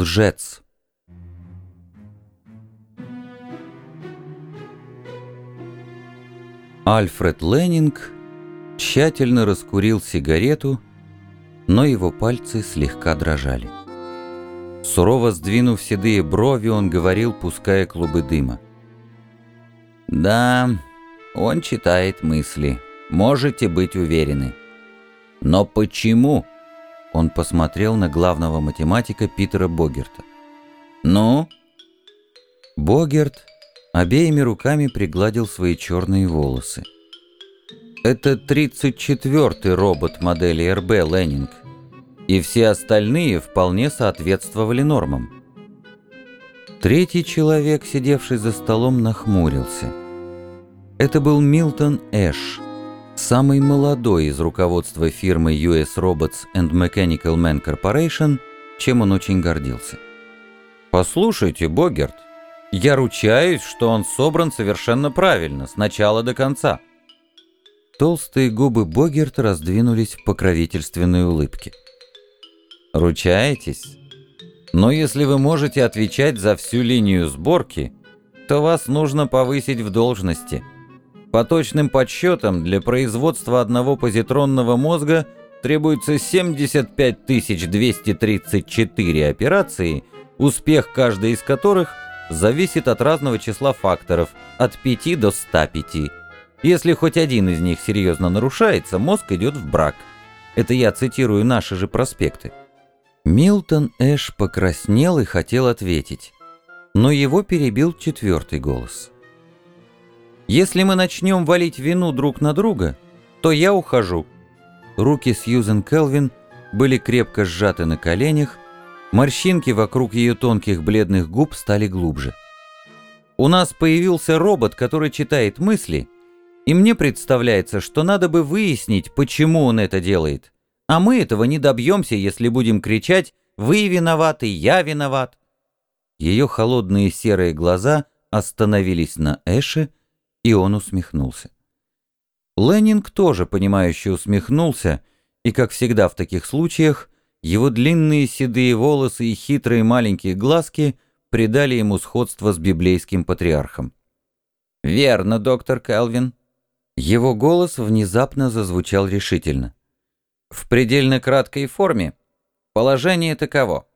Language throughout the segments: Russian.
Лжец. Альфред Леннинг тщательно раскурил сигарету, но его пальцы слегка дрожали. Сурово сдвинув седые брови, он говорил, пуская клубы дыма. «Да, он читает мысли. Можете быть уверены. Но почему?» Он посмотрел на главного математика Питера Богерта. «Ну?» Богерт обеими руками пригладил свои черные волосы. Это 34-й робот модели РБ Леннинг, и все остальные вполне соответствовали нормам. Третий человек, сидевший за столом, нахмурился. Это был Милтон Эш, самый молодой из руководства фирмы US Robots and Mechanical Man Corporation, чем он очень гордился. «Послушайте, Богерт, я ручаюсь, что он собран совершенно правильно, с начала до конца». Толстые губы Богерта раздвинулись в покровительственной улыбке. «Ручаетесь? Но если вы можете отвечать за всю линию сборки, то вас нужно повысить в должности. По точным подсчетам, для производства одного позитронного мозга требуется 75 234 операции, успех каждой из которых – зависит от разного числа факторов, от 5 до 105. Если хоть один из них серьезно нарушается, мозг идет в брак. Это я цитирую наши же проспекты. Милтон Эш покраснел и хотел ответить, но его перебил четвертый голос. «Если мы начнем валить вину друг на друга, то я ухожу». Руки Сьюзен Келвин были крепко сжаты на коленях, Морщинки вокруг ее тонких бледных губ стали глубже. У нас появился робот, который читает мысли, и мне представляется, что надо бы выяснить, почему он это делает. А мы этого не добьемся, если будем кричать «Вы виноваты, я виноват». Ее холодные серые глаза остановились на Эше, и он усмехнулся. Леннинг тоже, понимающе усмехнулся, и, как всегда в таких случаях, его длинные седые волосы и хитрые маленькие глазки придали ему сходство с библейским патриархом. «Верно, доктор Келвин». Его голос внезапно зазвучал решительно. В предельно краткой форме положение таково.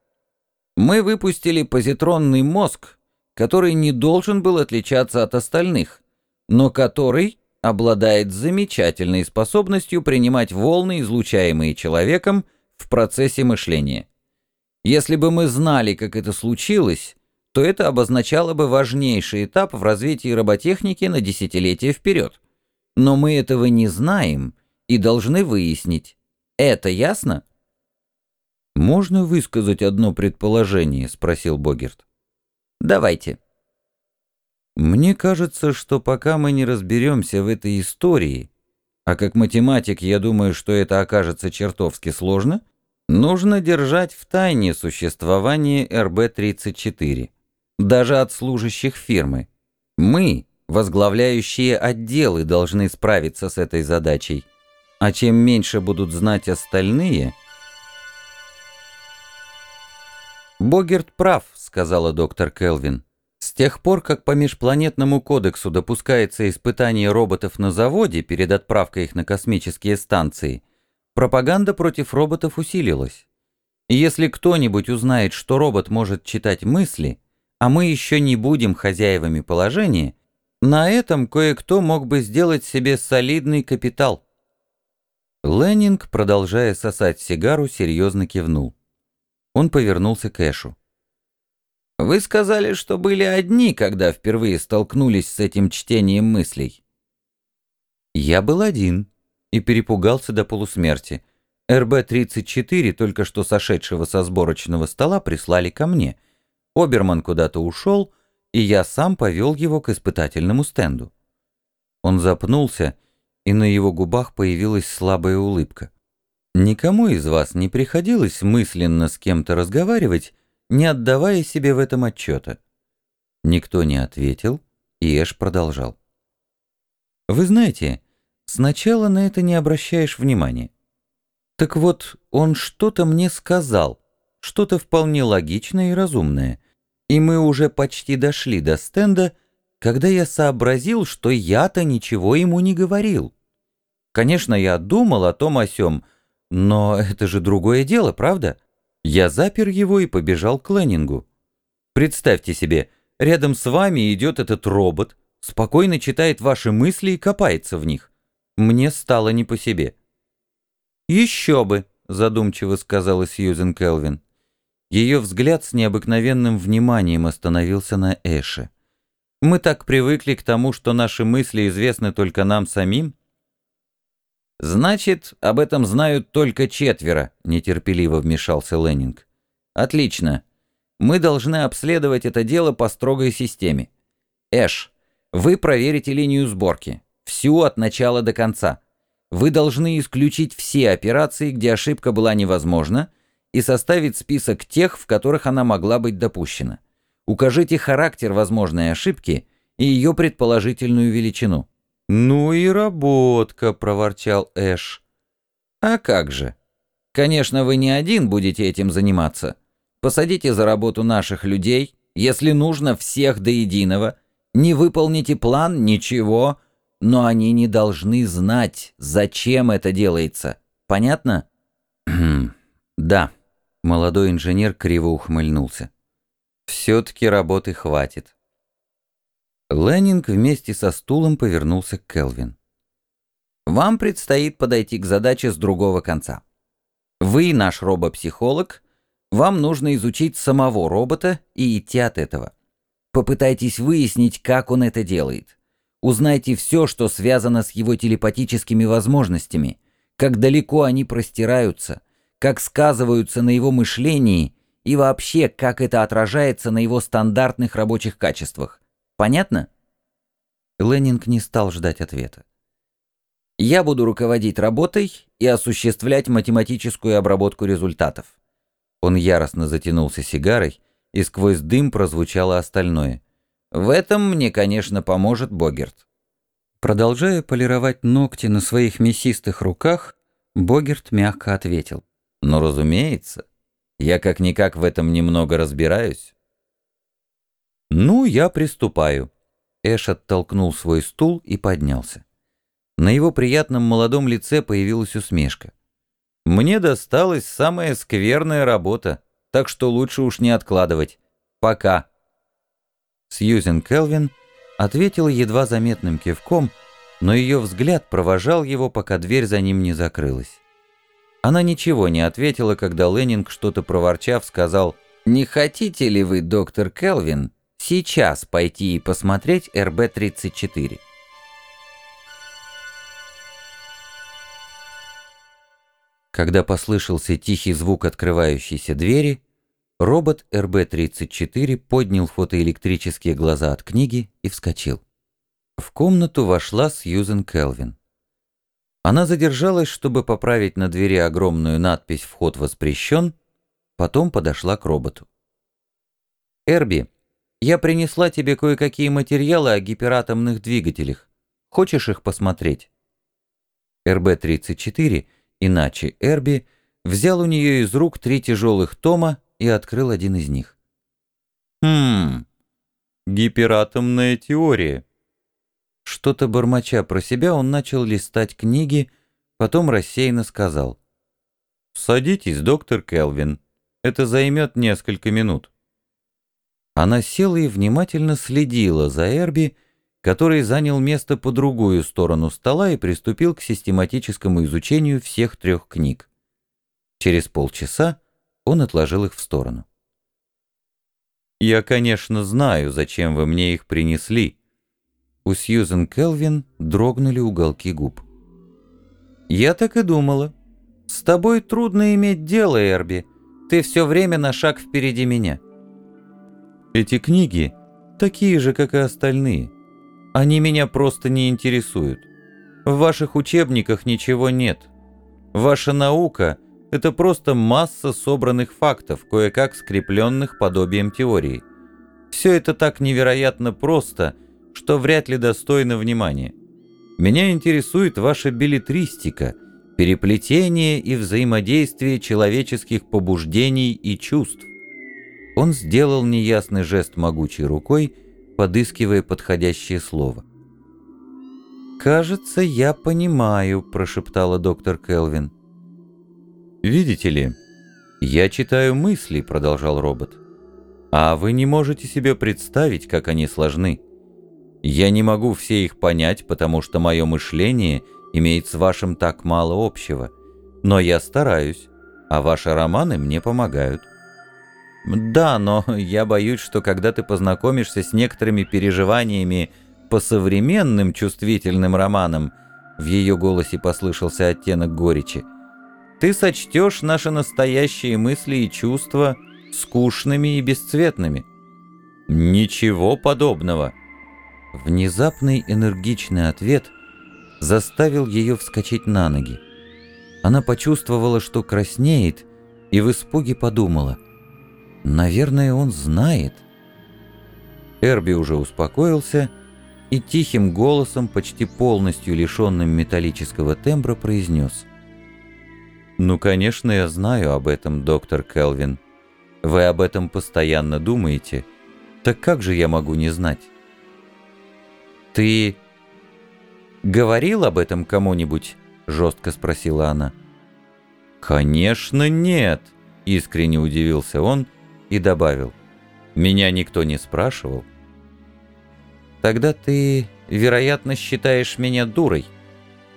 Мы выпустили позитронный мозг, который не должен был отличаться от остальных, но который обладает замечательной способностью принимать волны, излучаемые человеком, в процессе мышления. Если бы мы знали, как это случилось, то это обозначало бы важнейший этап в развитии роботехники на десятилетия вперед. Но мы этого не знаем и должны выяснить. Это ясно? «Можно высказать одно предположение?» — спросил Богерт. «Давайте». «Мне кажется, что пока мы не разберемся в этой истории, а как математик я думаю, что это окажется чертовски сложно, нужно держать в тайне существование РБ-34, даже от служащих фирмы. Мы, возглавляющие отделы, должны справиться с этой задачей, а чем меньше будут знать остальные... «Богерт прав», — сказала доктор Келвин. С тех пор, как по межпланетному кодексу допускается испытание роботов на заводе перед отправкой их на космические станции, пропаганда против роботов усилилась. Если кто-нибудь узнает, что робот может читать мысли, а мы еще не будем хозяевами положения, на этом кое-кто мог бы сделать себе солидный капитал. Леннинг, продолжая сосать сигару, серьезно кивнул. Он повернулся к Эшу. Вы сказали, что были одни, когда впервые столкнулись с этим чтением мыслей. Я был один и перепугался до полусмерти. РБ-34, только что сошедшего со сборочного стола, прислали ко мне. Оберман куда-то ушел, и я сам повел его к испытательному стенду. Он запнулся, и на его губах появилась слабая улыбка. Никому из вас не приходилось мысленно с кем-то разговаривать, не отдавая себе в этом отчета. Никто не ответил, и Эш продолжал. «Вы знаете, сначала на это не обращаешь внимания. Так вот, он что-то мне сказал, что-то вполне логичное и разумное. И мы уже почти дошли до стенда, когда я сообразил, что я-то ничего ему не говорил. Конечно, я думал о том о сём, но это же другое дело, правда? Я запер его и побежал к Леннингу. Представьте себе, рядом с вами идет этот робот, спокойно читает ваши мысли и копается в них. Мне стало не по себе. «Еще бы», — задумчиво сказала Сьюзен Келвин. Ее взгляд с необыкновенным вниманием остановился на Эше. «Мы так привыкли к тому, что наши мысли известны только нам самим». «Значит, об этом знают только четверо», — нетерпеливо вмешался Леннинг. «Отлично. Мы должны обследовать это дело по строгой системе. Эш, вы проверите линию сборки. Всю от начала до конца. Вы должны исключить все операции, где ошибка была невозможна, и составить список тех, в которых она могла быть допущена. Укажите характер возможной ошибки и ее предположительную величину. «Ну и работка», — проворчал Эш. «А как же? Конечно, вы не один будете этим заниматься. Посадите за работу наших людей, если нужно, всех до единого. Не выполните план — ничего, но они не должны знать, зачем это делается. Понятно? да. Молодой инженер криво ухмыльнулся. Все-таки работы хватит. Леннинг вместе со стулом повернулся к Келвин. Вам предстоит подойти к задаче с другого конца. Вы наш робопсихолог, вам нужно изучить самого робота и идти от этого. Попытайтесь выяснить, как он это делает. Узнайте все, что связано с его телепатическими возможностями, как далеко они простираются, как сказываются на его мышлении и вообще, как это отражается на его стандартных рабочих качествах. Понятно? Леннинг не стал ждать ответа. Я буду руководить работой и осуществлять математическую обработку результатов. Он яростно затянулся сигарой, и сквозь дым прозвучало остальное. В этом мне, конечно, поможет Богерт. Продолжая полировать ногти на своих мясистых руках, Богерт мягко ответил. «Ну, разумеется. Я как-никак в этом немного разбираюсь». «Ну, я приступаю». Эш оттолкнул свой стул и поднялся. На его приятном молодом лице появилась усмешка. «Мне досталась самая скверная работа, так что лучше уж не откладывать. Пока». Сьюзен Келвин ответила едва заметным кивком, но ее взгляд провожал его, пока дверь за ним не закрылась. Она ничего не ответила, когда Леннинг, что-то проворчав, сказал «Не хотите ли вы, доктор Келвин, сейчас пойти и посмотреть РБ-34?» Когда послышался тихий звук открывающейся двери, Робот РБ-34 поднял фотоэлектрические глаза от книги и вскочил. В комнату вошла Сьюзен Келвин. Она задержалась, чтобы поправить на двери огромную надпись «Вход воспрещен», потом подошла к роботу. «Эрби, я принесла тебе кое-какие материалы о гиператомных двигателях. Хочешь их посмотреть?» РБ-34, иначе Эрби, взял у нее из рук три тяжелых тома и открыл один из них. «Хм, гиператомная теория». Что-то бормоча про себя, он начал листать книги, потом рассеянно сказал. «Садитесь, доктор Келвин. Это займет несколько минут». Она села и внимательно следила за Эрби, который занял место по другую сторону стола и приступил к систематическому изучению всех трех книг. Через полчаса он отложил их в сторону. «Я, конечно, знаю, зачем вы мне их принесли». У Сьюзен Келвин дрогнули уголки губ. «Я так и думала. С тобой трудно иметь дело, Эрби. Ты все время на шаг впереди меня». «Эти книги такие же, как и остальные. Они меня просто не интересуют. В ваших учебниках ничего нет. Ваша наука это просто масса собранных фактов, кое-как скрепленных подобием теории. Все это так невероятно просто, что вряд ли достойно внимания. Меня интересует ваша билетристика, переплетение и взаимодействие человеческих побуждений и чувств. Он сделал неясный жест могучей рукой, подыскивая подходящее слово. «Кажется, я понимаю», — прошептала доктор Келвин. «Видите ли, я читаю мысли», — продолжал робот. «А вы не можете себе представить, как они сложны. Я не могу все их понять, потому что мое мышление имеет с вашим так мало общего. Но я стараюсь, а ваши романы мне помогают». «Да, но я боюсь, что когда ты познакомишься с некоторыми переживаниями по современным чувствительным романам», в ее голосе послышался оттенок горечи, «ты сочтешь наши настоящие мысли и чувства скучными и бесцветными». «Ничего подобного». Внезапный энергичный ответ заставил ее вскочить на ноги. Она почувствовала, что краснеет, и в испуге подумала — Наверное, он знает. Эрби уже успокоился и тихим голосом, почти полностью лишенным металлического тембра, произнес. «Ну, конечно, я знаю об этом, доктор Келвин. Вы об этом постоянно думаете. Так как же я могу не знать?» «Ты говорил об этом кому-нибудь?» — жестко спросила она. «Конечно нет!» — искренне удивился он и добавил, «Меня никто не спрашивал». «Тогда ты, вероятно, считаешь меня дурой?»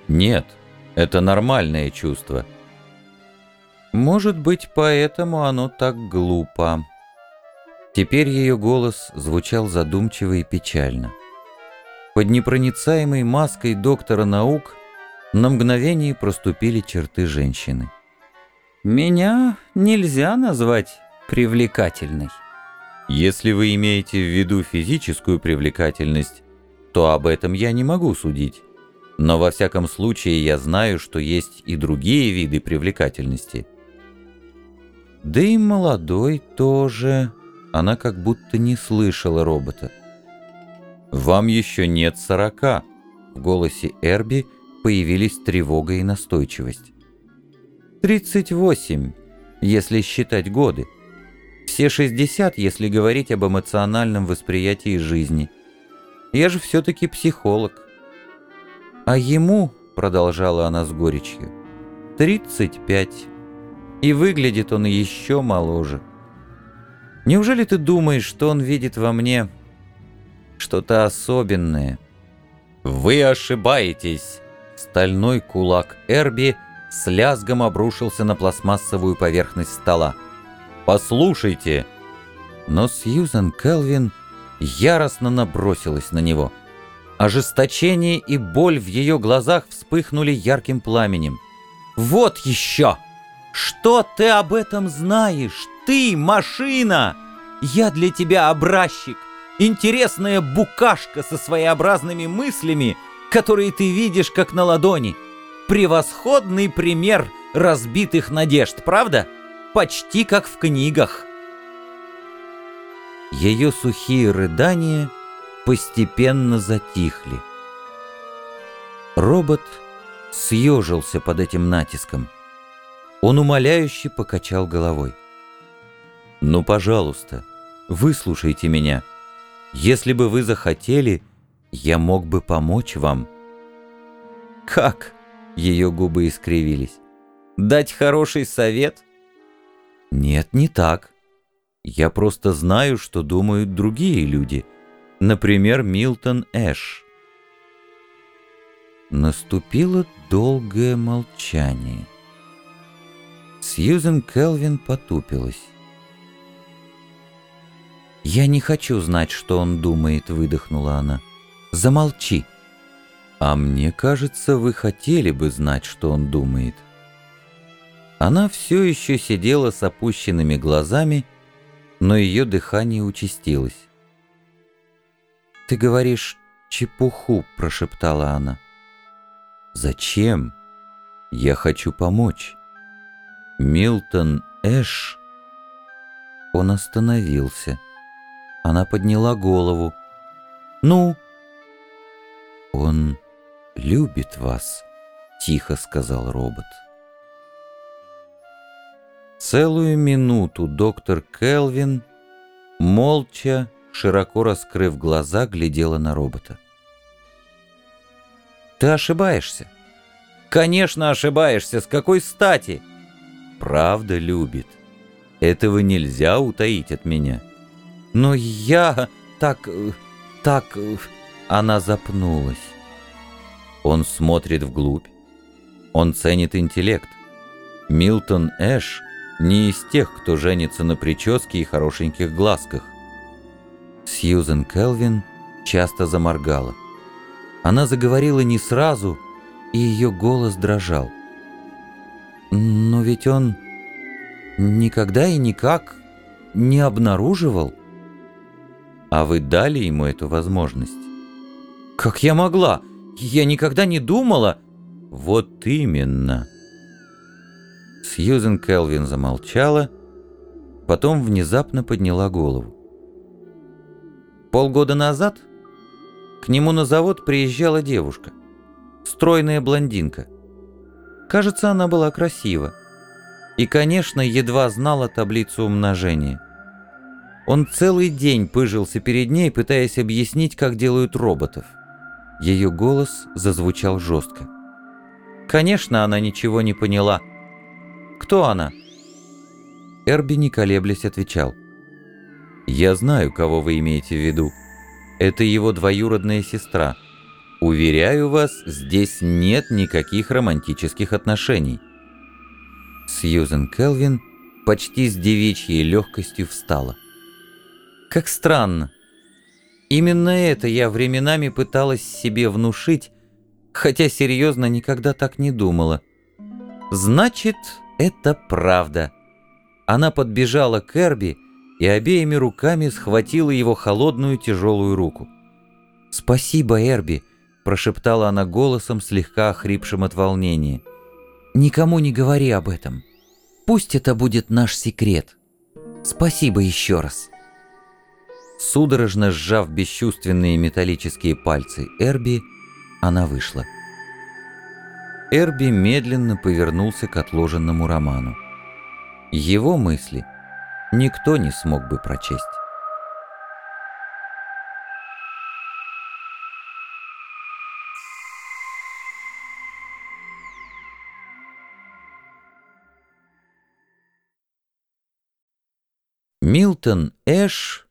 «Нет, это нормальное чувство». «Может быть, поэтому оно так глупо». Теперь ее голос звучал задумчиво и печально. Под непроницаемой маской доктора наук на мгновение проступили черты женщины. «Меня нельзя назвать привлекательной. Если вы имеете в виду физическую привлекательность, то об этом я не могу судить. Но во всяком случае я знаю, что есть и другие виды привлекательности. Да и молодой тоже. Она как будто не слышала робота. «Вам еще нет сорока». В голосе Эрби появились тревога и настойчивость. «Тридцать восемь, если считать годы». Все 60, если говорить об эмоциональном восприятии жизни. Я же все-таки психолог. А ему, продолжала она с горечью, 35. И выглядит он еще моложе. Неужели ты думаешь, что он видит во мне что-то особенное? Вы ошибаетесь. Стальной кулак Эрби с лязгом обрушился на пластмассовую поверхность стола. Послушайте!» Но Сьюзен Келвин яростно набросилась на него. Ожесточение и боль в ее глазах вспыхнули ярким пламенем. «Вот еще! Что ты об этом знаешь? Ты машина! Я для тебя образчик, интересная букашка со своеобразными мыслями, которые ты видишь как на ладони. Превосходный пример разбитых надежд, правда?» Почти как в книгах. Ее сухие рыдания постепенно затихли. Робот съежился под этим натиском. Он умоляюще покачал головой. «Ну, пожалуйста, выслушайте меня. Если бы вы захотели, я мог бы помочь вам». «Как?» — ее губы искривились. «Дать хороший совет?» Нет, не так. Я просто знаю, что думают другие люди. Например, Милтон Эш. Наступило долгое молчание. Сьюзен Келвин потупилась. «Я не хочу знать, что он думает», — выдохнула она. «Замолчи». «А мне кажется, вы хотели бы знать, что он думает». Она все еще сидела с опущенными глазами, но ее дыхание участилось. «Ты говоришь чепуху», — прошептала она. «Зачем? Я хочу помочь». Милтон Эш... Он остановился. Она подняла голову. «Ну?» «Он любит вас», — тихо сказал робот. Целую минуту доктор Келвин, молча, широко раскрыв глаза, глядела на робота. «Ты ошибаешься». «Конечно ошибаешься. С какой стати?» «Правда любит. Этого нельзя утаить от меня». «Но я так... так...» Она запнулась. Он смотрит вглубь. Он ценит интеллект. Милтон Эш не из тех, кто женится на прическе и хорошеньких глазках. Сьюзен Келвин часто заморгала. Она заговорила не сразу, и ее голос дрожал. «Но ведь он никогда и никак не обнаруживал». «А вы дали ему эту возможность?» «Как я могла? Я никогда не думала...» «Вот именно!» Сьюзен Келвин замолчала, потом внезапно подняла голову. Полгода назад к нему на завод приезжала девушка, стройная блондинка. Кажется, она была красива. И, конечно, едва знала таблицу умножения. Он целый день пыжился перед ней, пытаясь объяснить, как делают роботов. Ее голос зазвучал жестко. Конечно, она ничего не поняла. Кто она? Эрби, не колеблясь, отвечал. «Я знаю, кого вы имеете в виду. Это его двоюродная сестра. Уверяю вас, здесь нет никаких романтических отношений». Сьюзен Келвин почти с девичьей легкостью встала. «Как странно. Именно это я временами пыталась себе внушить, хотя серьезно никогда так не думала. Значит, это правда». Она подбежала к Эрби и обеими руками схватила его холодную тяжелую руку. «Спасибо, Эрби», — прошептала она голосом, слегка охрипшим от волнения. «Никому не говори об этом. Пусть это будет наш секрет. Спасибо еще раз». Судорожно сжав бесчувственные металлические пальцы Эрби, она вышла. Эрби медленно повернулся к отложенному роману. Его мысли — никто не смог бы прочесть. Милтон Эш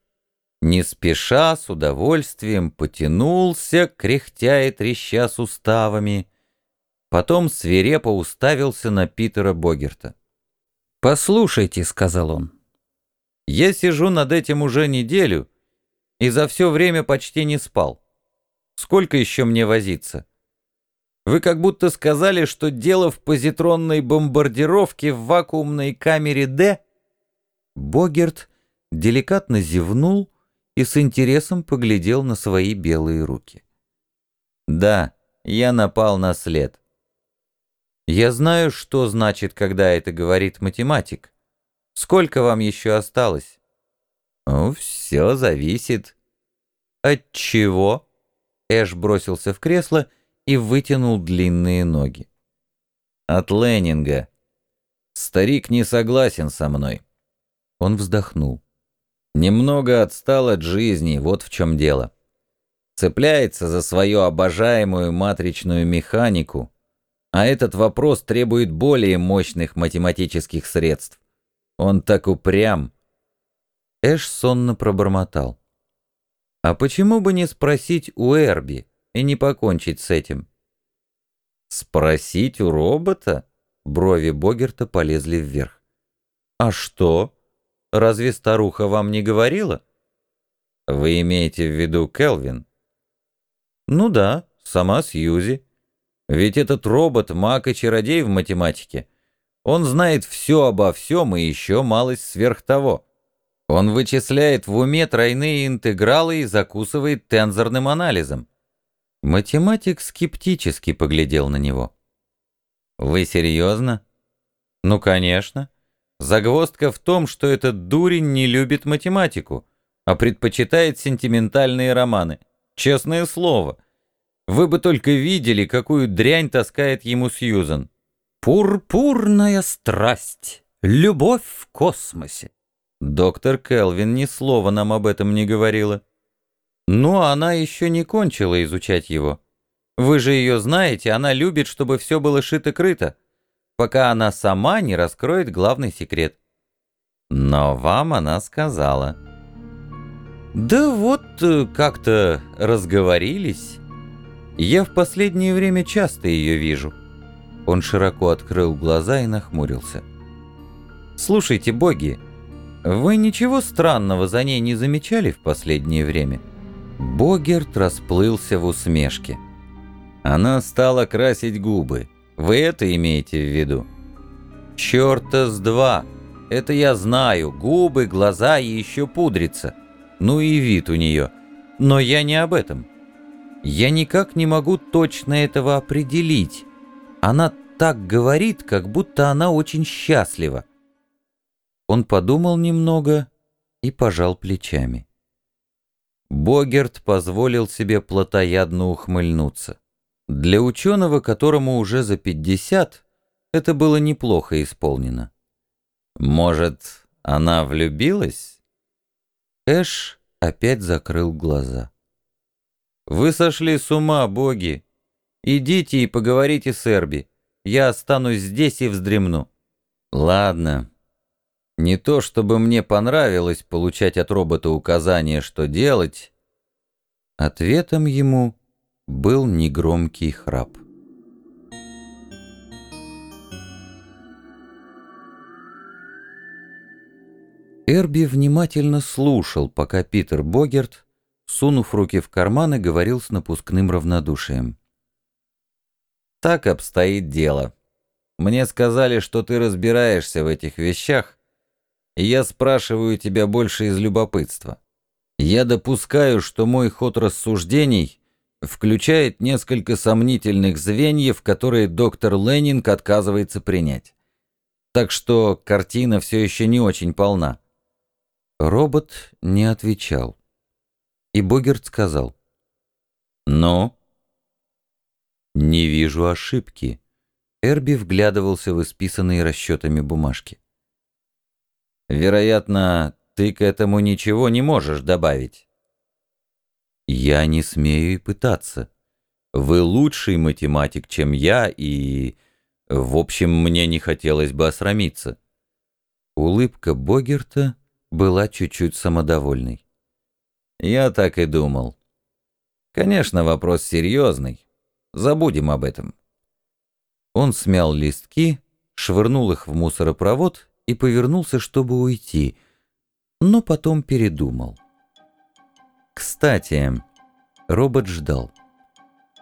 не спеша, с удовольствием потянулся, кряхтя и треща суставами, потом свирепо уставился на Питера Богерта. «Послушайте», — сказал он, я сижу над этим уже неделю и за все время почти не спал. Сколько еще мне возиться? Вы как будто сказали, что дело в позитронной бомбардировке в вакуумной камере «Д». Богерт деликатно зевнул и с интересом поглядел на свои белые руки. «Да, я напал на след. Я знаю, что значит, когда это говорит математик. Сколько вам еще осталось? Ну, все зависит. От чего? Эш бросился в кресло и вытянул длинные ноги. От Леннинга. Старик не согласен со мной. Он вздохнул. Немного отстал от жизни, вот в чем дело. Цепляется за свою обожаемую матричную механику, а этот вопрос требует более мощных математических средств. Он так упрям. Эш сонно пробормотал. А почему бы не спросить у Эрби и не покончить с этим? Спросить у робота? Брови Богерта полезли вверх. А что? Разве старуха вам не говорила? Вы имеете в виду Келвин? Ну да, сама Сьюзи. Ведь этот робот маг и чародей в математике. Он знает все обо всем и еще малость сверх того. Он вычисляет в уме тройные интегралы и закусывает тензорным анализом. Математик скептически поглядел на него. «Вы серьезно?» «Ну, конечно. Загвоздка в том, что этот дурень не любит математику, а предпочитает сентиментальные романы. Честное слово. Вы бы только видели, какую дрянь таскает ему Сьюзан. Пурпурная страсть, любовь в космосе. Доктор Келвин ни слова нам об этом не говорила. Ну, она еще не кончила изучать его. Вы же ее знаете, она любит, чтобы все было шито-крыто, пока она сама не раскроет главный секрет. Но вам она сказала. Да вот э, как-то разговорились. Я в последнее время часто ее вижу. Он широко открыл глаза и нахмурился. Слушайте, боги, вы ничего странного за ней не замечали в последнее время? Богерт расплылся в усмешке. Она стала красить губы. Вы это имеете в виду? Чёрта с два! Это я знаю. Губы, глаза и еще пудрится. Ну и вид у нее. Но я не об этом. Я никак не могу точно этого определить. Она так говорит, как будто она очень счастлива. Он подумал немного и пожал плечами. Богерт позволил себе плотоядно ухмыльнуться. Для ученого, которому уже за 50, это было неплохо исполнено. Может, она влюбилась? Эш опять закрыл глаза. «Вы сошли с ума, боги! Идите и поговорите с Эрби. Я останусь здесь и вздремну». «Ладно. Не то, чтобы мне понравилось получать от робота указания, что делать». Ответом ему был негромкий храп. Эрби внимательно слушал, пока Питер Богерт, сунув руки в карманы, говорил с напускным равнодушием. «Так обстоит дело. Мне сказали, что ты разбираешься в этих вещах, и я спрашиваю тебя больше из любопытства. Я допускаю, что мой ход рассуждений включает несколько сомнительных звеньев, которые доктор Леннинг отказывается принять. Так что картина все еще не очень полна. Робот не отвечал. И Богерт сказал. «Ну?» «Не вижу ошибки». Эрби вглядывался в исписанные расчетами бумажки. «Вероятно, ты к этому ничего не можешь добавить». Я не смею и пытаться. Вы лучший математик, чем я, и... В общем, мне не хотелось бы осрамиться. Улыбка Богерта была чуть-чуть самодовольной. Я так и думал. Конечно, вопрос серьезный. Забудем об этом. Он смял листки, швырнул их в мусоропровод и повернулся, чтобы уйти, но потом передумал. Кстати, робот ждал.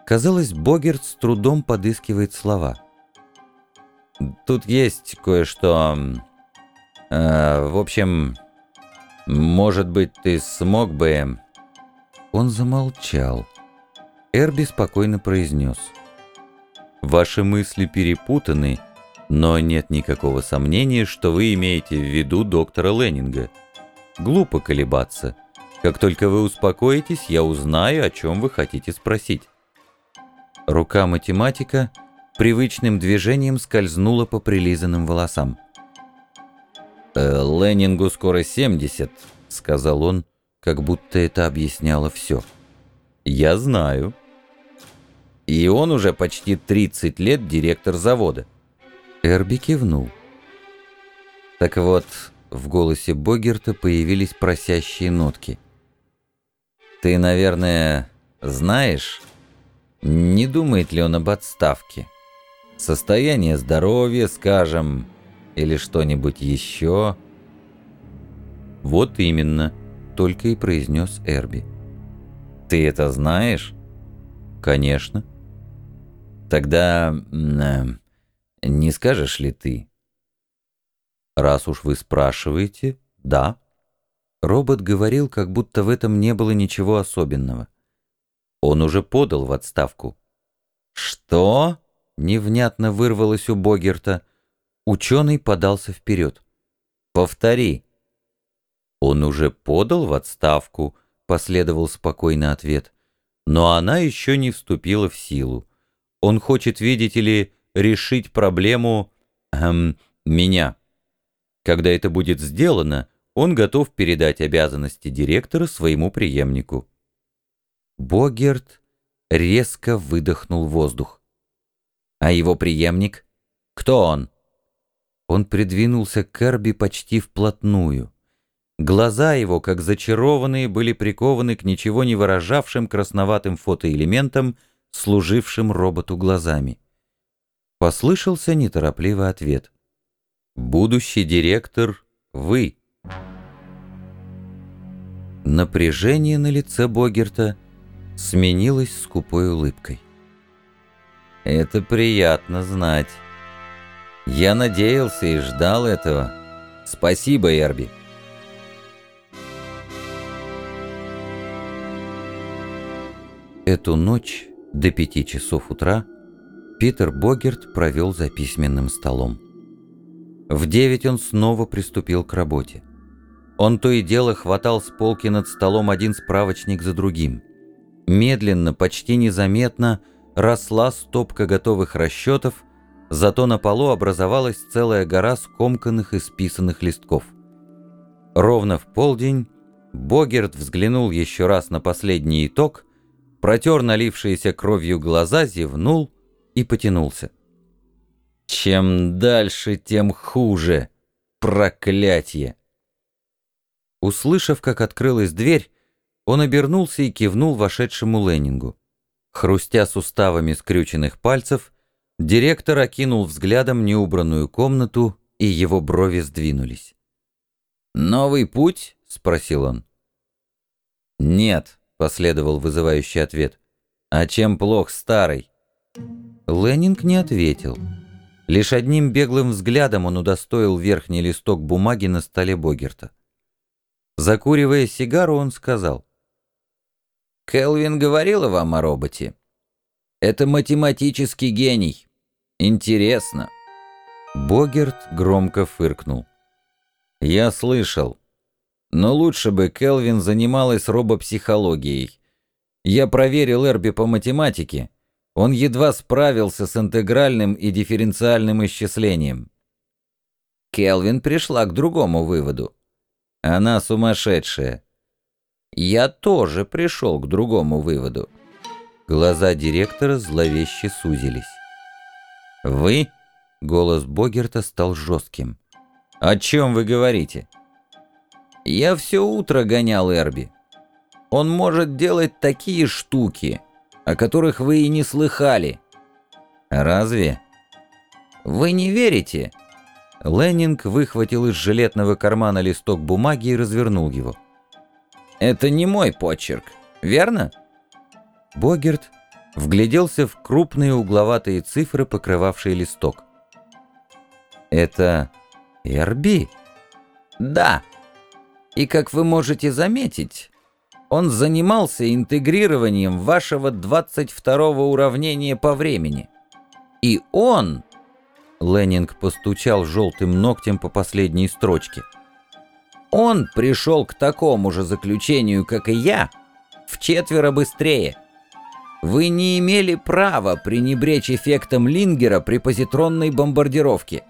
Казалось, Богерт с трудом подыскивает слова. «Тут есть кое-что... Э, в общем, может быть, ты смог бы...» Он замолчал. Эрби спокойно произнес. «Ваши мысли перепутаны, но нет никакого сомнения, что вы имеете в виду доктора Леннинга. Глупо колебаться». Как только вы успокоитесь, я узнаю, о чем вы хотите спросить». Рука математика привычным движением скользнула по прилизанным волосам. «Э, «Леннингу скоро 70», — сказал он, как будто это объясняло все. «Я знаю». «И он уже почти 30 лет директор завода». Эрби кивнул. «Так вот, в голосе Богерта появились просящие нотки. Ты, наверное, знаешь, не думает ли он об отставке? Состояние здоровья, скажем, или что-нибудь еще? Вот именно, только и произнес Эрби. Ты это знаешь? Конечно. Тогда э, не скажешь ли ты? Раз уж вы спрашиваете, да. Робот говорил, как будто в этом не было ничего особенного. Он уже подал в отставку. «Что?» — невнятно вырвалось у Богерта. Ученый подался вперед. «Повтори». «Он уже подал в отставку», — последовал спокойный ответ. Но она еще не вступила в силу. Он хочет, видите ли, решить проблему эм, меня. Когда это будет сделано, он готов передать обязанности директора своему преемнику. Богерт резко выдохнул воздух. А его преемник? Кто он? Он придвинулся к Керби почти вплотную. Глаза его, как зачарованные, были прикованы к ничего не выражавшим красноватым фотоэлементам, служившим роботу глазами. Послышался неторопливый ответ. «Будущий директор — вы». Напряжение на лице Богерта сменилось скупой улыбкой. «Это приятно знать. Я надеялся и ждал этого. Спасибо, Эрби». Эту ночь до пяти часов утра Питер Богерт провел за письменным столом. В девять он снова приступил к работе. Он то и дело хватал с полки над столом один справочник за другим. Медленно, почти незаметно росла стопка готовых расчетов, зато на полу образовалась целая гора скомканных и списанных листков. Ровно в полдень Богерт взглянул еще раз на последний итог, протер налившиеся кровью глаза, зевнул и потянулся. «Чем дальше, тем хуже! Проклятье!» Услышав, как открылась дверь, он обернулся и кивнул вошедшему Леннингу. Хрустя суставами скрюченных пальцев, директор окинул взглядом неубранную комнату, и его брови сдвинулись. «Новый путь?» — спросил он. «Нет», — последовал вызывающий ответ. «А чем плох старый?» Леннинг не ответил. Лишь одним беглым взглядом он удостоил верхний листок бумаги на столе Богерта. Закуривая сигару, он сказал. «Келвин говорила вам о роботе. Это математический гений. Интересно». Богерт громко фыркнул. «Я слышал. Но лучше бы Келвин занималась робопсихологией. Я проверил Эрби по математике. Он едва справился с интегральным и дифференциальным исчислением. Келвин пришла к другому выводу. Она сумасшедшая. Я тоже пришел к другому выводу. Глаза директора зловеще сузились. «Вы?» — голос Богерта стал жестким. «О чем вы говорите?» Я все утро гонял Эрби. Он может делать такие штуки, о которых вы и не слыхали. Разве? Вы не верите? Леннинг выхватил из жилетного кармана листок бумаги и развернул его. Это не мой почерк, верно? Богерт вгляделся в крупные угловатые цифры, покрывавшие листок. Это Эрби? Да. И как вы можете заметить, он занимался интегрированием вашего 22-го уравнения по времени. И он... Леннинг постучал желтым ногтем по последней строчке. Он пришел к такому же заключению, как и я, в четверо быстрее. Вы не имели права пренебречь эффектом Лингера при позитронной бомбардировке.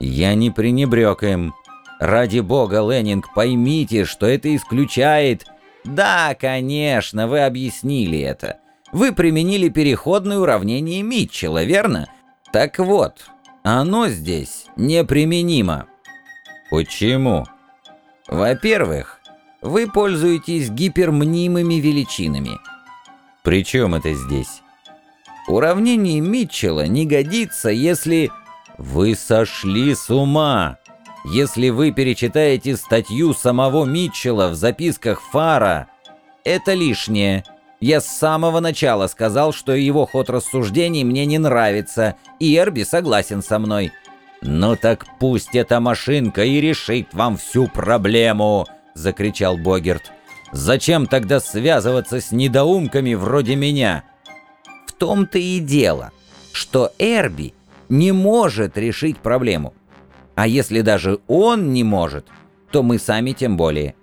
Я не пренебрег им. Ради бога, Леннинг, поймите, что это исключает... Да, конечно, вы объяснили это. Вы применили переходное уравнение Митчелла, верно? Так вот, оно здесь неприменимо. Почему? Во-первых, вы пользуетесь гипермнимыми величинами. Причем это здесь? Уравнение Митчелла не годится, если... Вы сошли с ума! Если вы перечитаете статью самого Митчелла в записках Фара, это лишнее. Я с самого начала сказал, что его ход рассуждений мне не нравится, и Эрби согласен со мной. «Ну так пусть эта машинка и решит вам всю проблему!» — закричал Богерт. «Зачем тогда связываться с недоумками вроде меня?» В том-то и дело, что Эрби не может решить проблему. А если даже он не может, то мы сами тем более.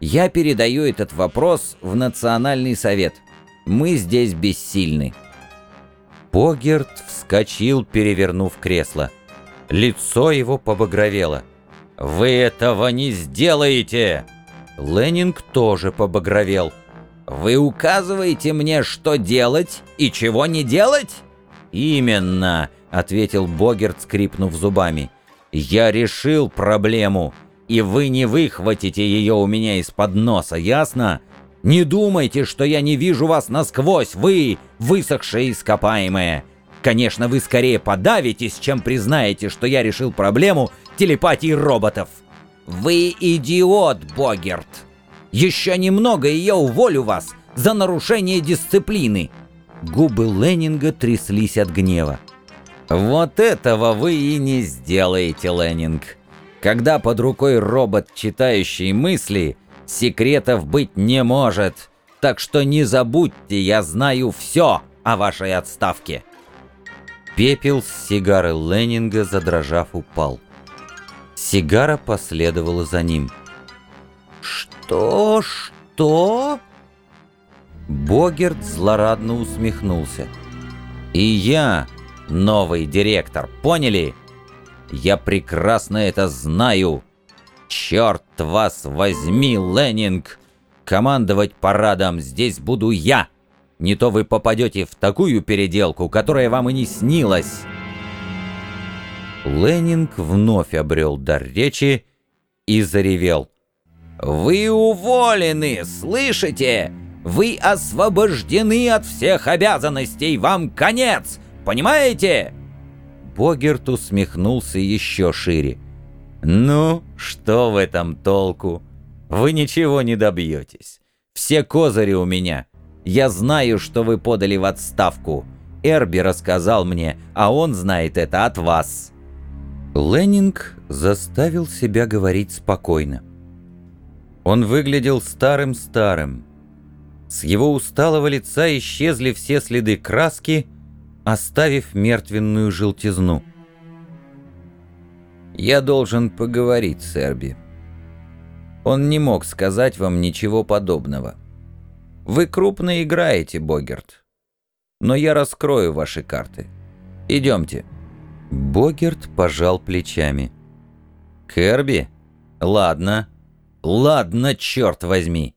Я передаю этот вопрос в Национальный совет. Мы здесь бессильны». Богерт вскочил, перевернув кресло. Лицо его побагровело. «Вы этого не сделаете!» Ленинг тоже побагровел. «Вы указываете мне, что делать и чего не делать?» «Именно», — ответил Богерт, скрипнув зубами. «Я решил проблему, и вы не выхватите ее у меня из-под носа, ясно? Не думайте, что я не вижу вас насквозь, вы, высохшие ископаемые. Конечно, вы скорее подавитесь, чем признаете, что я решил проблему телепатии роботов». «Вы идиот, Богерт! Еще немного, и я уволю вас за нарушение дисциплины!» Губы Леннинга тряслись от гнева. «Вот этого вы и не сделаете, Леннинг. Когда под рукой робот, читающий мысли, секретов быть не может. Так что не забудьте, я знаю все о вашей отставке». Пепел с сигары Леннинга, задрожав, упал. Сигара последовала за ним. «Что? Что?» Богерт злорадно усмехнулся. «И я новый директор, поняли? Я прекрасно это знаю. Черт вас возьми, Леннинг! Командовать парадом здесь буду я. Не то вы попадете в такую переделку, которая вам и не снилась». Леннинг вновь обрел дар речи и заревел. «Вы уволены, слышите? Вы освобождены от всех обязанностей, вам конец, понимаете?» Богерт усмехнулся еще шире. «Ну, что в этом толку? Вы ничего не добьетесь. Все козыри у меня. Я знаю, что вы подали в отставку. Эрби рассказал мне, а он знает это от вас». Леннинг заставил себя говорить спокойно. Он выглядел старым-старым. С его усталого лица исчезли все следы краски, оставив мертвенную желтизну. «Я должен поговорить с Эрби. Он не мог сказать вам ничего подобного. Вы крупно играете, Богерт. Но я раскрою ваши карты. Идемте». Богерт пожал плечами. «Кэрби? Ладно. Ладно, черт возьми!»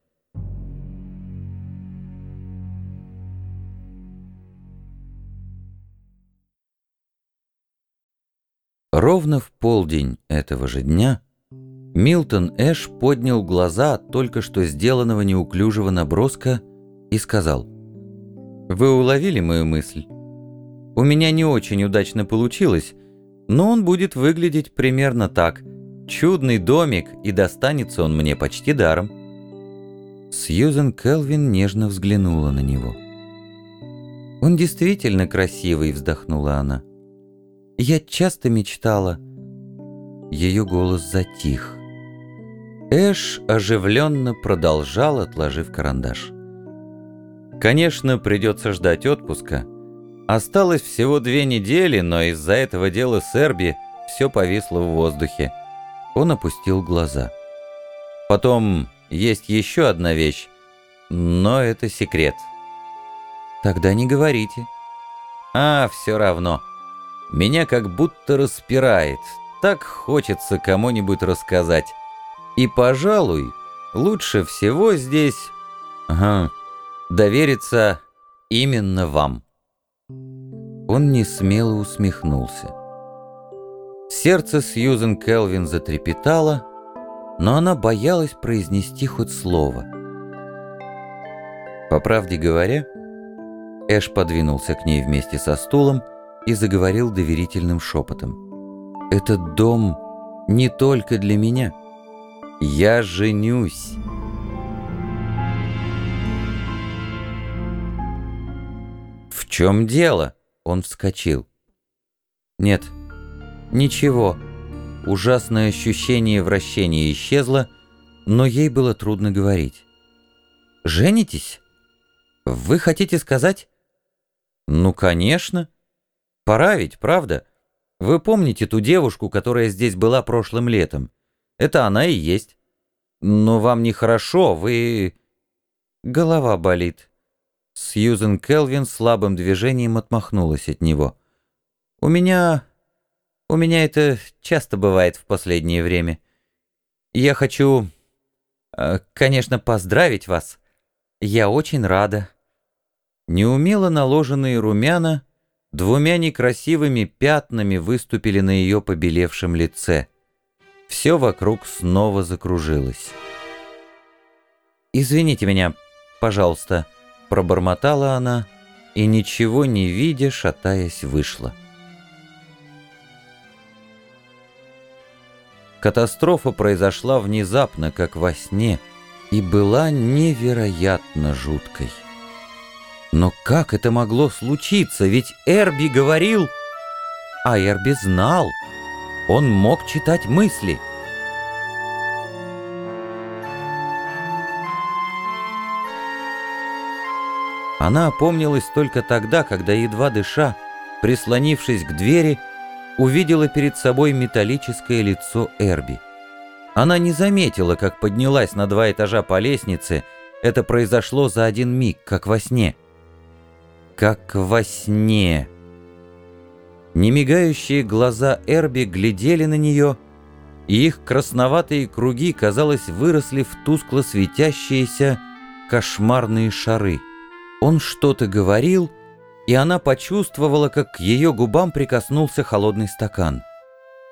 Ровно в полдень этого же дня Милтон Эш поднял глаза от только что сделанного неуклюжего наброска и сказал «Вы уловили мою мысль?» У меня не очень удачно получилось, но он будет выглядеть примерно так. Чудный домик, и достанется он мне почти даром. Сьюзен Келвин нежно взглянула на него. «Он действительно красивый», — вздохнула она. «Я часто мечтала». Ее голос затих. Эш оживленно продолжал, отложив карандаш. «Конечно, придется ждать отпуска». Осталось всего две недели, но из-за этого дела с Эрби все повисло в воздухе. Он опустил глаза. Потом есть еще одна вещь, но это секрет. Тогда не говорите. А, все равно. Меня как будто распирает. Так хочется кому-нибудь рассказать. И, пожалуй, лучше всего здесь... Ага, довериться именно вам. Он несмело усмехнулся. Сердце Сьюзен Келвин затрепетало, но она боялась произнести хоть слово. По правде говоря, Эш подвинулся к ней вместе со стулом и заговорил доверительным шепотом. «Этот дом не только для меня. Я женюсь». «В чем дело?» Он вскочил. Нет, ничего. Ужасное ощущение вращения исчезло, но ей было трудно говорить. «Женитесь? Вы хотите сказать?» «Ну, конечно. Пора ведь, правда? Вы помните ту девушку, которая здесь была прошлым летом? Это она и есть. Но вам нехорошо, вы...» Голова болит. Сьюзен Келвин слабым движением отмахнулась от него. «У меня... у меня это часто бывает в последнее время. Я хочу, э, конечно, поздравить вас. Я очень рада». Неумело наложенные румяна двумя некрасивыми пятнами выступили на ее побелевшем лице. Все вокруг снова закружилось. «Извините меня, пожалуйста», — пробормотала она, и, ничего не видя, шатаясь, вышла. Катастрофа произошла внезапно, как во сне, и была невероятно жуткой. Но как это могло случиться? Ведь Эрби говорил... А Эрби знал. Он мог читать мысли. Она опомнилась только тогда, когда, едва дыша, прислонившись к двери, увидела перед собой металлическое лицо Эрби. Она не заметила, как поднялась на два этажа по лестнице. Это произошло за один миг, как во сне как во сне. Немигающие глаза Эрби глядели на нее, и их красноватые круги, казалось, выросли в тускло светящиеся кошмарные шары. Он что-то говорил, и она почувствовала, как к ее губам прикоснулся холодный стакан.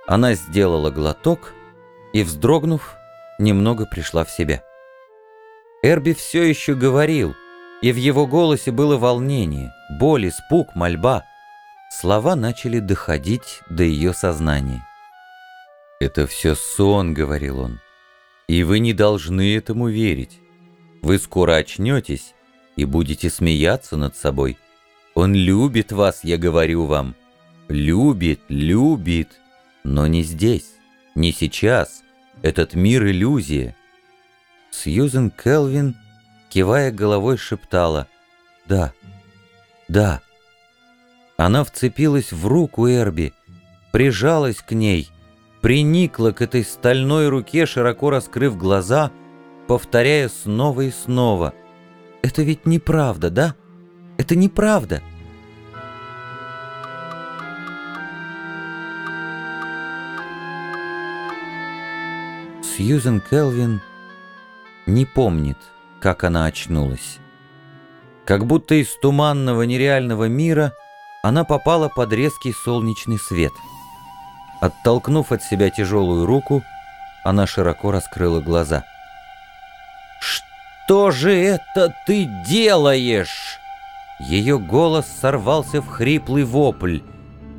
Она сделала глоток и, вздрогнув, немного пришла в себя. Эрби все еще говорил — и в его голосе было волнение, боль, испуг, мольба. Слова начали доходить до ее сознания. «Это все сон», — говорил он, — «и вы не должны этому верить. Вы скоро очнетесь и будете смеяться над собой. Он любит вас, я говорю вам. Любит, любит, но не здесь, не сейчас. Этот мир — иллюзия». Сьюзен Келвин — кивая головой, шептала «Да, да». Она вцепилась в руку Эрби, прижалась к ней, приникла к этой стальной руке, широко раскрыв глаза, повторяя снова и снова «Это ведь неправда, да? Это неправда!» Сьюзен Келвин не помнит, как она очнулась. Как будто из туманного нереального мира она попала под резкий солнечный свет. Оттолкнув от себя тяжелую руку, она широко раскрыла глаза. «Что же это ты делаешь?» Ее голос сорвался в хриплый вопль.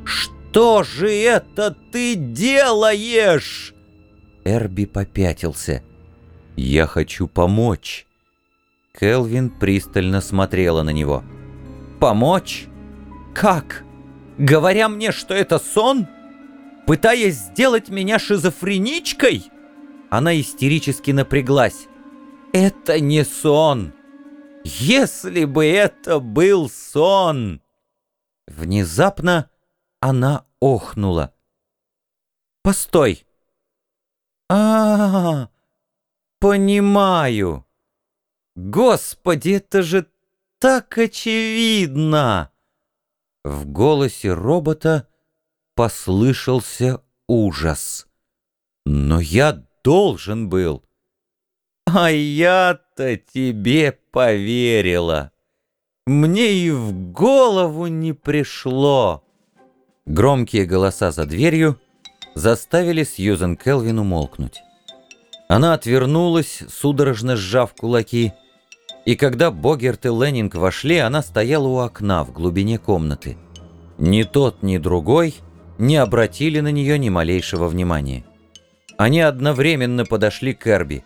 «Что же это ты делаешь?» Эрби попятился. «Я хочу помочь». Келвин пристально смотрела на него. «Помочь? Как? Говоря мне, что это сон? Пытаясь сделать меня шизофреничкой?» Она истерически напряглась. «Это не сон! Если бы это был сон!» Внезапно она охнула. «Постой!» а, -а, -а понимаю!» Господи, это же так очевидно!» В голосе робота послышался ужас. «Но я должен был!» «А я-то тебе поверила! Мне и в голову не пришло!» Громкие голоса за дверью заставили Сьюзен Келвин умолкнуть. Она отвернулась, судорожно сжав кулаки, и когда Богерт и Леннинг вошли, она стояла у окна в глубине комнаты. Ни тот, ни другой не обратили на нее ни малейшего внимания. Они одновременно подошли к Эрби.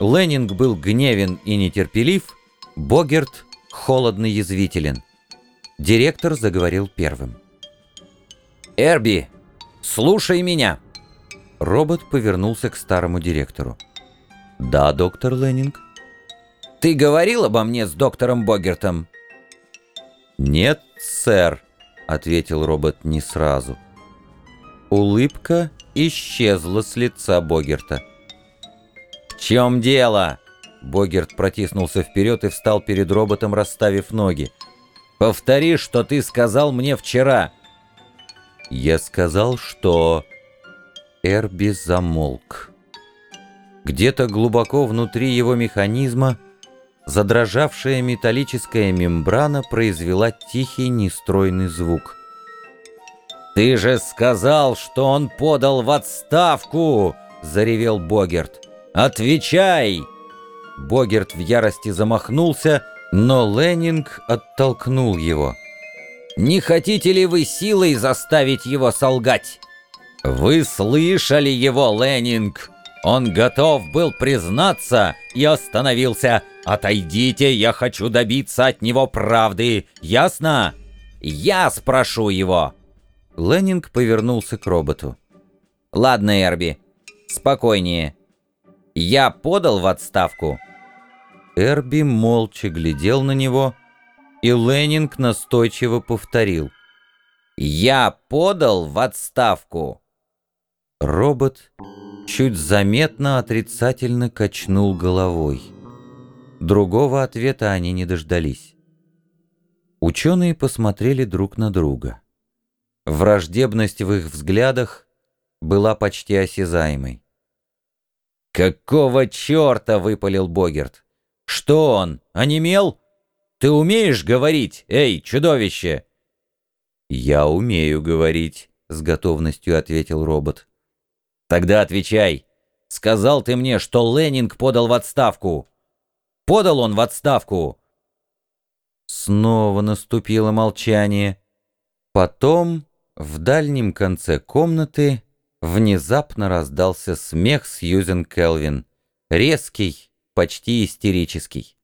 Леннинг был гневен и нетерпелив, Богерт холодно язвителен. Директор заговорил первым. «Эрби, слушай меня!» Робот повернулся к старому директору. «Да, доктор Леннинг?» «Ты говорил обо мне с доктором Богертом?» «Нет, сэр», — ответил робот не сразу. Улыбка исчезла с лица Богерта. «В чем дело? Богерт протиснулся вперед и встал перед роботом, расставив ноги. «Повтори, что ты сказал мне вчера!» «Я сказал, что...» Эрби замолк. Где-то глубоко внутри его механизма задрожавшая металлическая мембрана произвела тихий нестройный звук. «Ты же сказал, что он подал в отставку!» — заревел Богерт. «Отвечай!» Богерт в ярости замахнулся, но Леннинг оттолкнул его. «Не хотите ли вы силой заставить его солгать?» «Вы слышали его, Леннинг? Он готов был признаться и остановился. Отойдите, я хочу добиться от него правды. Ясно? Я спрошу его!» Леннинг повернулся к роботу. «Ладно, Эрби, спокойнее. Я подал в отставку?» Эрби молча глядел на него, и Леннинг настойчиво повторил. «Я подал в отставку!» Робот чуть заметно отрицательно качнул головой. Другого ответа они не дождались. Ученые посмотрели друг на друга. Враждебность в их взглядах была почти осязаемой. «Какого черта?» — выпалил Богерт. «Что он, онемел? Ты умеешь говорить, эй, чудовище?» «Я умею говорить», — с готовностью ответил робот. «Тогда отвечай. Сказал ты мне, что Леннинг подал в отставку. Подал он в отставку?» Снова наступило молчание. Потом в дальнем конце комнаты внезапно раздался смех Сьюзен Келвин. Резкий, почти истерический.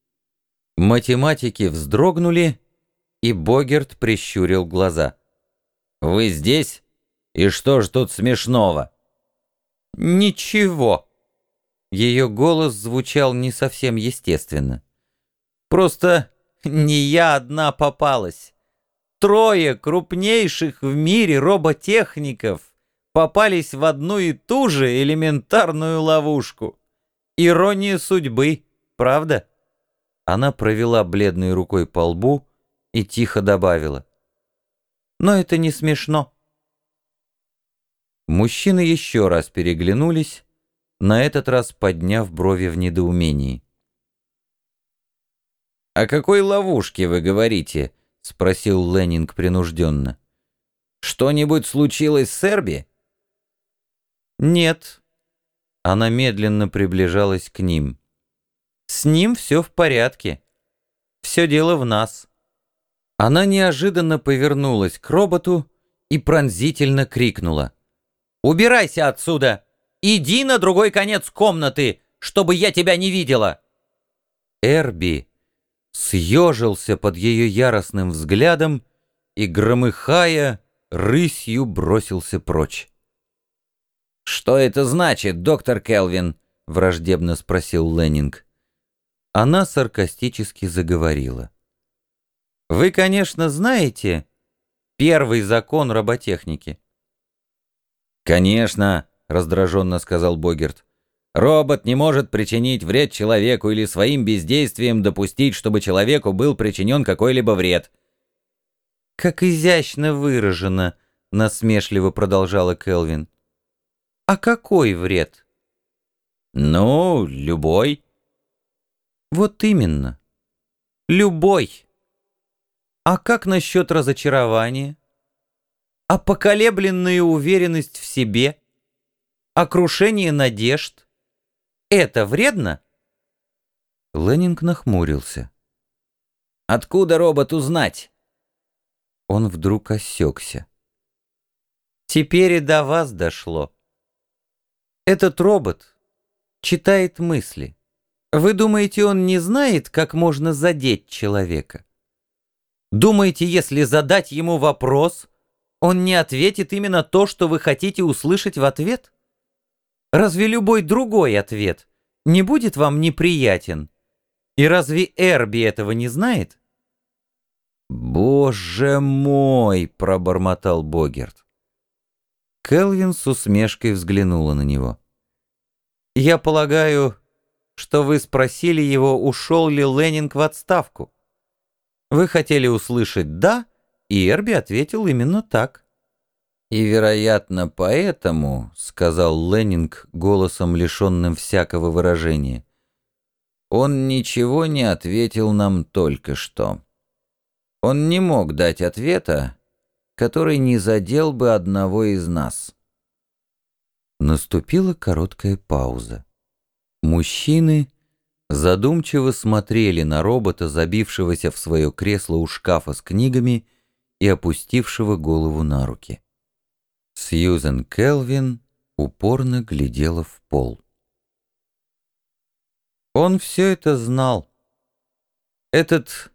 Математики вздрогнули, и Богерт прищурил глаза. «Вы здесь? И что ж тут смешного?» «Ничего». Ее голос звучал не совсем естественно. «Просто не я одна попалась. Трое крупнейших в мире роботехников попались в одну и ту же элементарную ловушку. Ирония судьбы, правда? Она провела бледной рукой по лбу и тихо добавила. Но это не смешно. Мужчины еще раз переглянулись, на этот раз подняв брови в недоумении. «О какой ловушке вы говорите?» — спросил Леннинг принужденно. «Что-нибудь случилось с Эрби?» «Нет». Она медленно приближалась к ним. «С ним все в порядке. Все дело в нас». Она неожиданно повернулась к роботу и пронзительно крикнула. «Убирайся отсюда! Иди на другой конец комнаты, чтобы я тебя не видела!» Эрби съежился под ее яростным взглядом и, громыхая, рысью бросился прочь. «Что это значит, доктор Келвин?» — враждебно спросил Леннинг. Она саркастически заговорила. «Вы, конечно, знаете первый закон роботехники?» «Конечно», — раздраженно сказал Богерт. «Робот не может причинить вред человеку или своим бездействием допустить, чтобы человеку был причинен какой-либо вред». «Как изящно выражено», — насмешливо продолжала Келвин. А какой вред? Ну, любой. Вот именно. Любой. А как насчет разочарования? А поколебленная уверенность в себе? А крушение надежд? Это вредно? Ленинг нахмурился. Откуда робот узнать? Он вдруг осекся. Теперь и до вас дошло. Этот робот читает мысли. Вы думаете, он не знает, как можно задеть человека? Думаете, если задать ему вопрос, он не ответит именно то, что вы хотите услышать в ответ? Разве любой другой ответ не будет вам неприятен? И разве Эрби этого не знает? «Боже мой!» — пробормотал Богерт. Келвин с усмешкой взглянула на него. «Я полагаю, что вы спросили его, ушел ли Ленинг в отставку. Вы хотели услышать «да», и Эрби ответил именно так. «И, вероятно, поэтому», — сказал Леннинг голосом, лишенным всякого выражения, «он ничего не ответил нам только что. Он не мог дать ответа, который не задел бы одного из нас». Наступила короткая пауза. Мужчины задумчиво смотрели на робота, забившегося в свое кресло у шкафа с книгами и опустившего голову на руки. Сьюзен Келвин упорно глядела в пол. Он все это знал. Этот...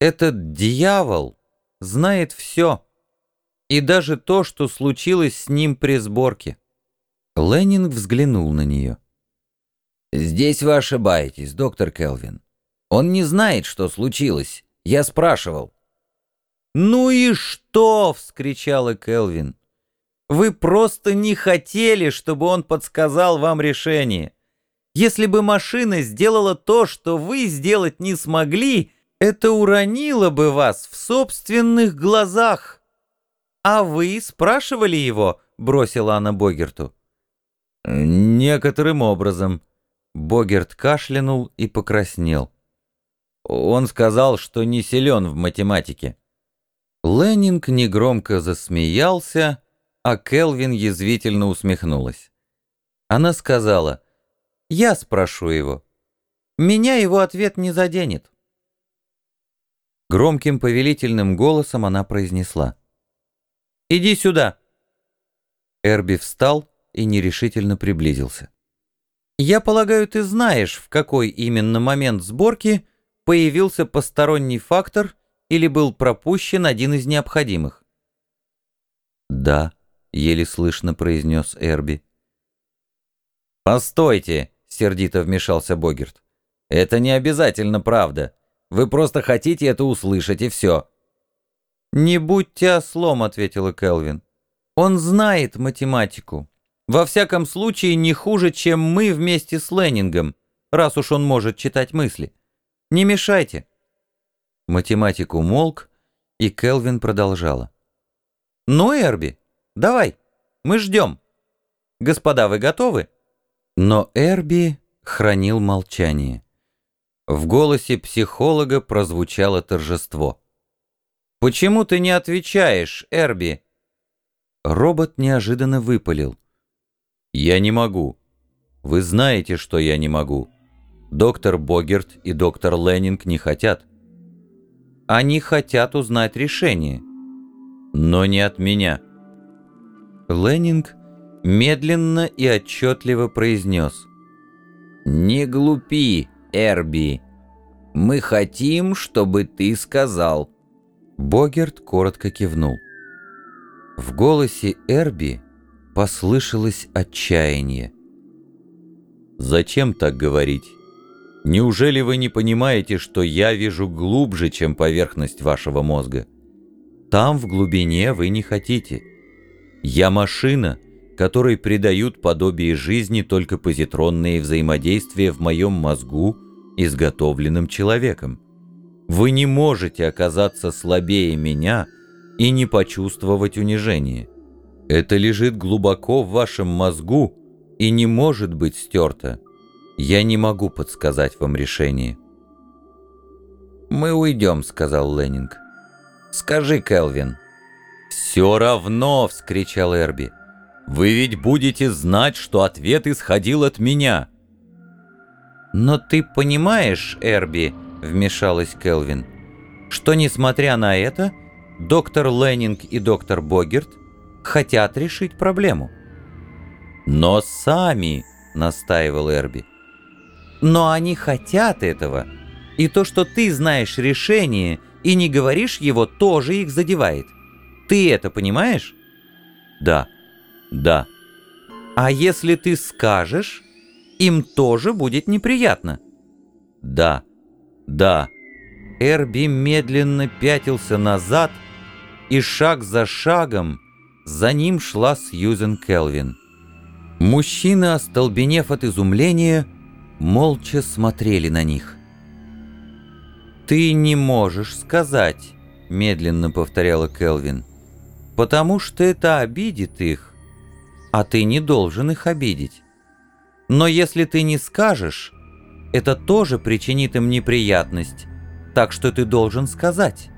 этот дьявол знает все. И даже то, что случилось с ним при сборке. Леннинг взглянул на нее. «Здесь вы ошибаетесь, доктор Келвин. Он не знает, что случилось. Я спрашивал». «Ну и что?» — вскричала Келвин. «Вы просто не хотели, чтобы он подсказал вам решение. Если бы машина сделала то, что вы сделать не смогли, это уронило бы вас в собственных глазах». «А вы спрашивали его?» — бросила она Богерту. «Некоторым образом», Богерт кашлянул и покраснел. Он сказал, что не силен в математике. Леннинг негромко засмеялся, а Келвин язвительно усмехнулась. Она сказала, «Я спрошу его. Меня его ответ не заденет». Громким повелительным голосом она произнесла, «Иди сюда». Эрби встал и нерешительно приблизился. Я полагаю, ты знаешь, в какой именно момент сборки появился посторонний фактор или был пропущен один из необходимых. «Да», — еле слышно произнес Эрби. «Постойте», — сердито вмешался Богерт. «Это не обязательно правда. Вы просто хотите это услышать, и все». «Не будьте ослом», — ответила Келвин. «Он знает математику. Во всяком случае, не хуже, чем мы вместе с Леннингом, раз уж он может читать мысли. Не мешайте. Математик умолк, и Келвин продолжала. «Ну, Эрби, давай, мы ждем. Господа, вы готовы?» Но Эрби хранил молчание. В голосе психолога прозвучало торжество. «Почему ты не отвечаешь, Эрби?» Робот неожиданно выпалил. «Я не могу. Вы знаете, что я не могу. Доктор Богерт и доктор Леннинг не хотят. Они хотят узнать решение. Но не от меня». Леннинг медленно и отчетливо произнес. «Не глупи, Эрби. Мы хотим, чтобы ты сказал». Богерт коротко кивнул. В голосе Эрби послышалось отчаяние. «Зачем так говорить? Неужели вы не понимаете, что я вижу глубже, чем поверхность вашего мозга? Там, в глубине, вы не хотите. Я машина, которой придают подобие жизни только позитронные взаимодействия в моем мозгу, изготовленным человеком. Вы не можете оказаться слабее меня и не почувствовать унижение. Это лежит глубоко в вашем мозгу и не может быть стерто. Я не могу подсказать вам решение. «Мы уйдем», — сказал Леннинг. «Скажи, Келвин». «Все равно!» — вскричал Эрби. «Вы ведь будете знать, что ответ исходил от меня». «Но ты понимаешь, Эрби», — вмешалась Келвин, «что, несмотря на это, доктор Леннинг и доктор Богерт хотят решить проблему. «Но сами», — настаивал Эрби. «Но они хотят этого, и то, что ты знаешь решение и не говоришь его, тоже их задевает. Ты это понимаешь?» «Да, да». «А если ты скажешь, им тоже будет неприятно?» «Да, да». Эрби медленно пятился назад, и шаг за шагом за ним шла Сьюзен Келвин. Мужчины, остолбенев от изумления, молча смотрели на них. «Ты не можешь сказать», — медленно повторяла Келвин, «потому что это обидит их, а ты не должен их обидеть. Но если ты не скажешь, это тоже причинит им неприятность, так что ты должен сказать.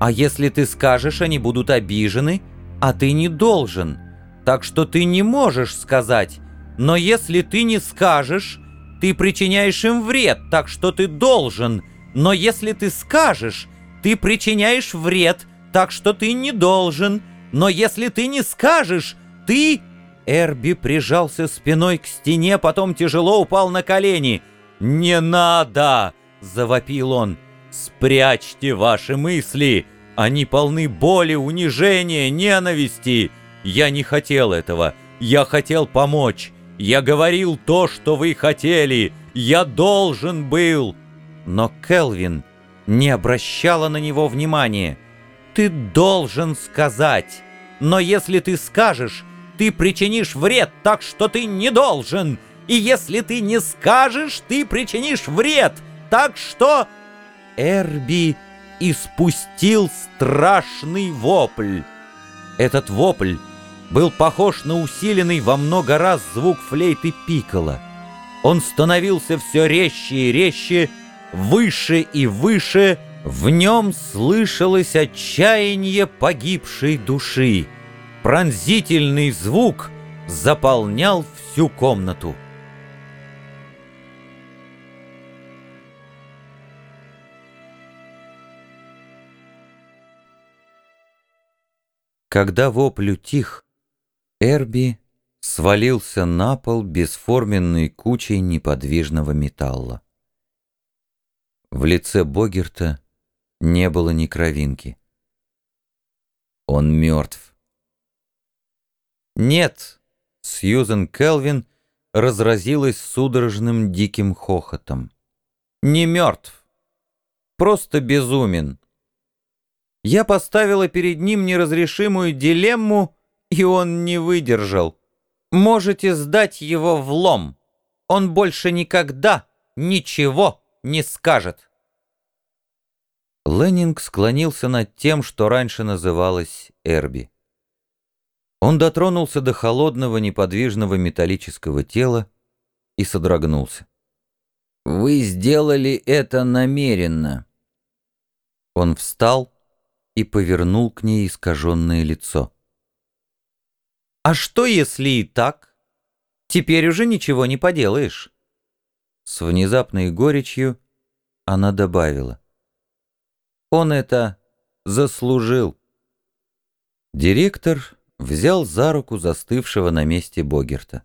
А если ты скажешь, они будут обижены, а ты не должен, так что ты не можешь сказать. Но если ты не скажешь, ты причиняешь им вред, так что ты должен. Но если ты скажешь, ты причиняешь вред, так что ты не должен. Но если ты не скажешь, ты...» Эрби прижался спиной к стене, потом тяжело упал на колени. «Не надо!» — завопил он. «Спрячьте ваши мысли! Они полны боли, унижения, ненависти! Я не хотел этого! Я хотел помочь! Я говорил то, что вы хотели! Я должен был!» Но Келвин не обращала на него внимания. «Ты должен сказать! Но если ты скажешь, ты причинишь вред, так что ты не должен! И если ты не скажешь, ты причинишь вред, так что...» Эрби испустил страшный вопль. Этот вопль был похож на усиленный во много раз звук флейты пикола. Он становился все резче и резче, выше и выше, в нем слышалось отчаяние погибшей души. Пронзительный звук заполнял всю комнату. Когда вопль утих, Эрби свалился на пол бесформенной кучей неподвижного металла. В лице Богерта не было ни кровинки. Он мертв. «Нет!» — Сьюзен Келвин разразилась судорожным диким хохотом. «Не мертв. Просто безумен. Я поставила перед ним неразрешимую дилемму, и он не выдержал. Можете сдать его в лом. Он больше никогда ничего не скажет». Леннинг склонился над тем, что раньше называлось Эрби. Он дотронулся до холодного неподвижного металлического тела и содрогнулся. «Вы сделали это намеренно». Он встал и повернул к ней искаженное лицо. «А что, если и так? Теперь уже ничего не поделаешь». С внезапной горечью она добавила. «Он это заслужил». Директор взял за руку застывшего на месте Богерта.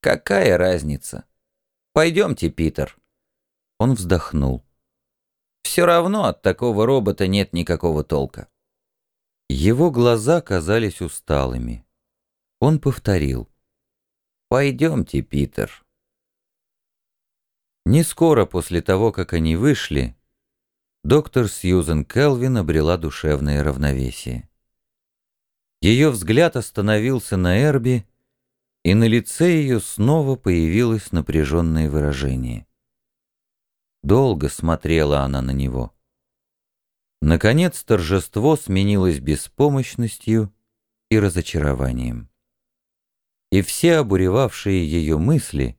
«Какая разница? Пойдемте, Питер». Он вздохнул. «Все равно от такого робота нет никакого толка». Его глаза казались усталыми. Он повторил. «Пойдемте, Питер». Не скоро после того, как они вышли, доктор Сьюзен Келвин обрела душевное равновесие. Ее взгляд остановился на Эрби, и на лице ее снова появилось напряженное выражение. Долго смотрела она на него. Наконец торжество сменилось беспомощностью и разочарованием. И все обуревавшие ее мысли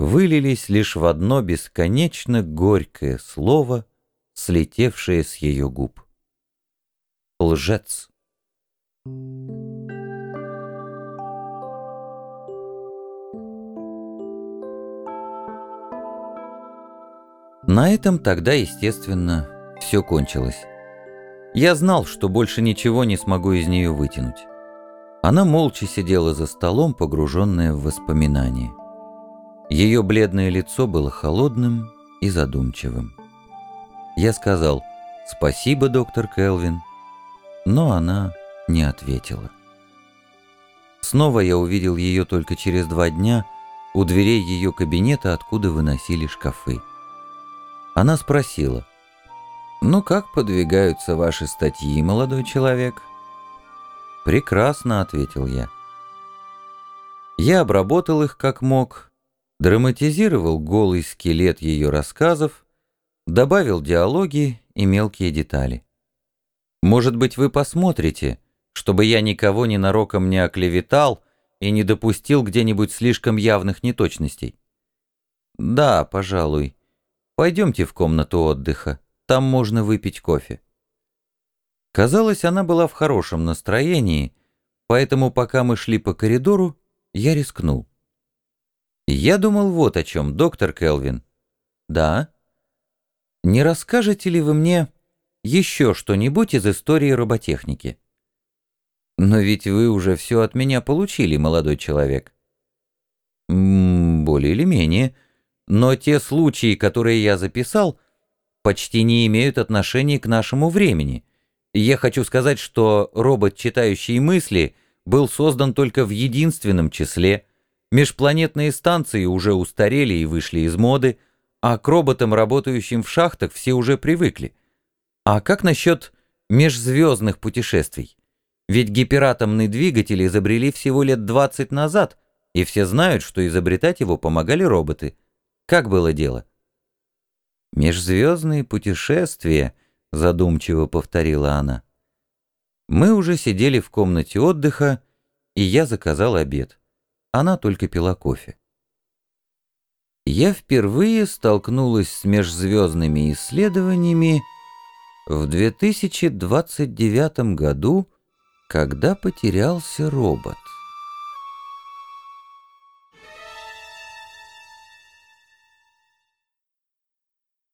вылились лишь в одно бесконечно горькое слово, слетевшее с ее губ. Лжец. На этом тогда, естественно, все кончилось. Я знал, что больше ничего не смогу из нее вытянуть. Она молча сидела за столом, погруженная в воспоминания. Ее бледное лицо было холодным и задумчивым. Я сказал «Спасибо, доктор Келвин», но она не ответила. Снова я увидел ее только через два дня у дверей ее кабинета, откуда выносили шкафы. Она спросила, «Ну как подвигаются ваши статьи, молодой человек?» «Прекрасно», — ответил я. Я обработал их как мог драматизировал голый скелет ее рассказов, добавил диалоги и мелкие детали. Может быть, вы посмотрите, чтобы я никого ненароком не оклеветал и не допустил где-нибудь слишком явных неточностей? Да, пожалуй. Пойдемте в комнату отдыха, там можно выпить кофе. Казалось, она была в хорошем настроении, поэтому пока мы шли по коридору, я рискнул. Я думал вот о чем, доктор Келвин. Да? Не расскажете ли вы мне еще что-нибудь из истории роботехники? Но ведь вы уже все от меня получили, молодой человек. М -м, более или менее. Но те случаи, которые я записал, почти не имеют отношения к нашему времени. Я хочу сказать, что робот, читающий мысли, был создан только в единственном числе. Межпланетные станции уже устарели и вышли из моды, а к роботам, работающим в шахтах, все уже привыкли. А как насчет межзвездных путешествий? Ведь гиператомный двигатель изобрели всего лет 20 назад, и все знают, что изобретать его помогали роботы. Как было дело? «Межзвездные путешествия», — задумчиво повторила она. Мы уже сидели в комнате отдыха, и я заказал обед. Она только пила кофе. Я впервые столкнулась с межзвездными исследованиями в 2029 году, когда потерялся робот.